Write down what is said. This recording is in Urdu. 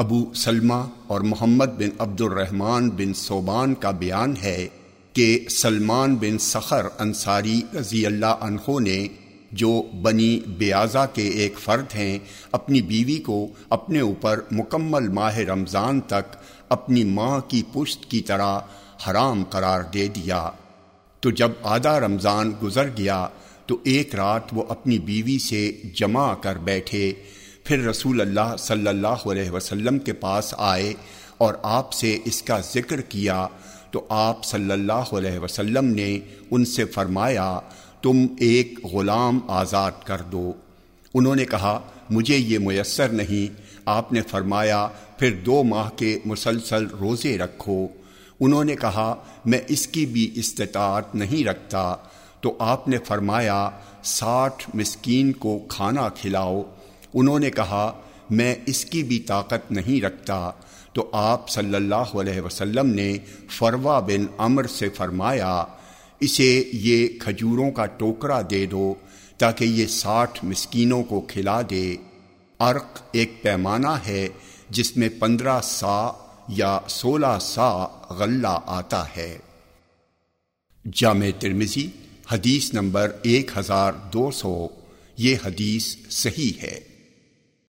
ابو سلمہ اور محمد بن عبد الرحمن بن صوبان کا بیان ہے کہ سلمان بن سخر انصاری رضی اللہ عنہ نے جو بنی بیازا کے ایک فرد ہیں، اپنی بیوی کو اپنے اوپر مکمل ماہ رمضان تک اپنی ماں کی پشت کی طرح حرام قرار دے دیا۔ تو جب آدھا رمضان گزر گیا، تو ایک رات وہ اپنی بیوی سے جمع کر بیٹھے۔ پھر رسول اللہ صلی اللہ علیہ وسلم کے پاس آئے اور آپ سے اس کا ذکر کیا، تو آپ صلی اللہ علیہ وسلم نے ان سے فرمایا، تم ایک غلام آزاد کر دو۔ انہوں نے کہا، مجھے یہ میسر نہیں۔ آپ نے فرمایا، پھر دو ماہ کے مسلسل روزے رکھو۔ انہوں نے کہا، میں اس کی بھی استطاعت نہیں رکھتا۔ تو آپ نے فرمایا، ساٹھ مسکین کو کھانا کھلاؤ۔ انہوں نے کہا، میں اس کی بھی طاقت نہیں رکھتا۔ تو آپ صلی اللہ علیہ وسلم نے فروا بن امر سے فرمایا، اسے یہ کھجوروں کا ٹوکرا دے دو تاکہ یہ ساٹھ مسکینوں کو کھلا دے۔ عرق ایک پیمانہ ہے جس میں پندرہ سا یا سولہ سا غلہ آتا ہے۔ جامع ترمزی حدیث نمبر ایک ہزار دو سو، یہ حدیث صحیح ہے۔